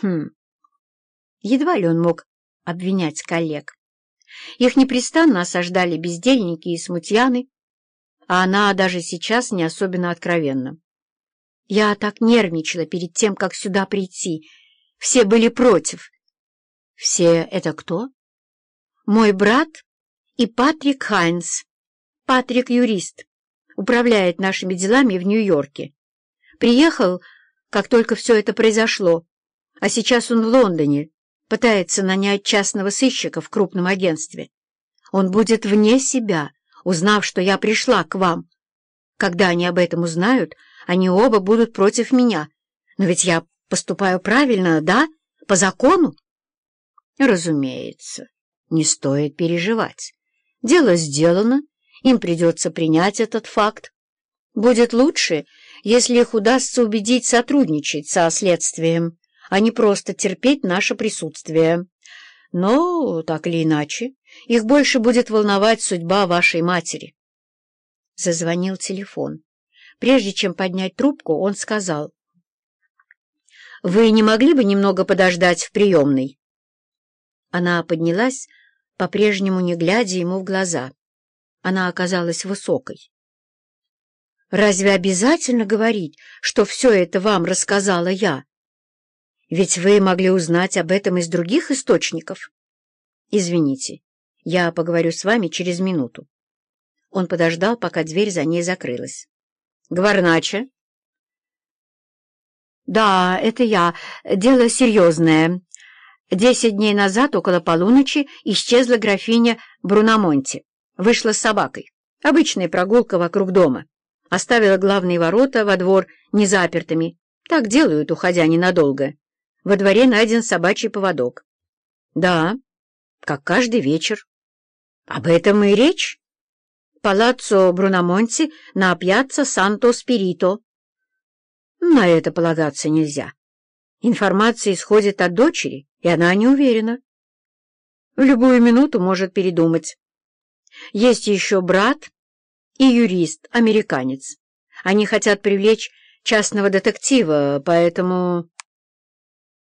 Хм. Едва ли он мог обвинять коллег. Их непрестанно осаждали бездельники и смутьяны, а она даже сейчас не особенно откровенна. Я так нервничала перед тем, как сюда прийти. Все были против. Все это кто? Мой брат и Патрик Хайнс. Патрик — юрист, управляет нашими делами в Нью-Йорке. Приехал, как только все это произошло, а сейчас он в Лондоне, пытается нанять частного сыщика в крупном агентстве. Он будет вне себя, узнав, что я пришла к вам. Когда они об этом узнают, они оба будут против меня. Но ведь я поступаю правильно, да? По закону? Разумеется, не стоит переживать. Дело сделано, им придется принять этот факт. Будет лучше, если их удастся убедить сотрудничать со следствием а не просто терпеть наше присутствие. Но, так или иначе, их больше будет волновать судьба вашей матери. Зазвонил телефон. Прежде чем поднять трубку, он сказал. «Вы не могли бы немного подождать в приемной?» Она поднялась, по-прежнему не глядя ему в глаза. Она оказалась высокой. «Разве обязательно говорить, что все это вам рассказала я?» Ведь вы могли узнать об этом из других источников. Извините, я поговорю с вами через минуту. Он подождал, пока дверь за ней закрылась. Гварнача? Да, это я. Дело серьезное. Десять дней назад, около полуночи, исчезла графиня Бруномонти. Вышла с собакой. Обычная прогулка вокруг дома. Оставила главные ворота во двор незапертыми. Так делают, уходя ненадолго. Во дворе найден собачий поводок. Да, как каждый вечер. Об этом и речь. Палаццо Бруномонти на пьяцца Санто-Спирито. На это полагаться нельзя. Информация исходит от дочери, и она не уверена. В любую минуту может передумать. Есть еще брат и юрист, американец. Они хотят привлечь частного детектива, поэтому...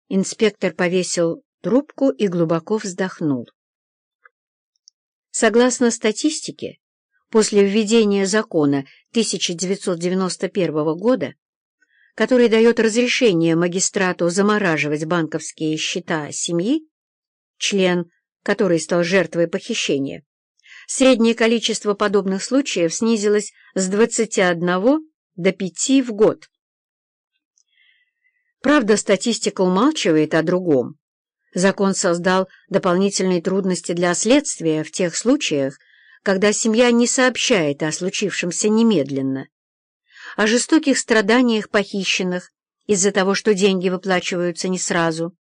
Инспектор повесил трубку и глубоко вздохнул. Согласно статистике, после введения закона 1991 года, который дает разрешение магистрату замораживать банковские счета семьи, член который стал жертвой похищения, среднее количество подобных случаев снизилось с 21 до 5 в год. Правда, статистика умалчивает о другом. Закон создал дополнительные трудности для следствия в тех случаях, когда семья не сообщает о случившемся немедленно, о жестоких страданиях похищенных из-за того, что деньги выплачиваются не сразу.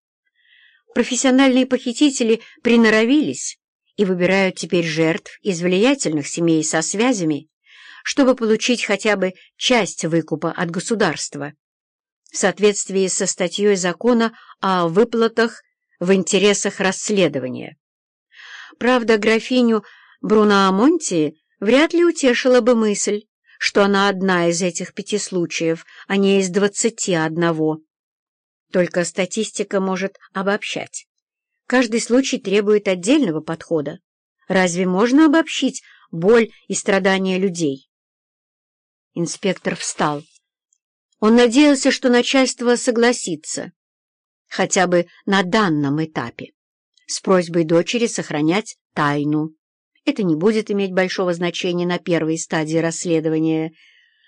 Профессиональные похитители приноровились и выбирают теперь жертв из влиятельных семей со связями, чтобы получить хотя бы часть выкупа от государства в соответствии со статьей закона о выплатах в интересах расследования. Правда, графиню Бруно Амонти вряд ли утешила бы мысль, что она одна из этих пяти случаев, а не из двадцати одного. Только статистика может обобщать. Каждый случай требует отдельного подхода. Разве можно обобщить боль и страдания людей? Инспектор встал. Он надеялся, что начальство согласится, хотя бы на данном этапе, с просьбой дочери сохранять тайну. Это не будет иметь большого значения на первой стадии расследования —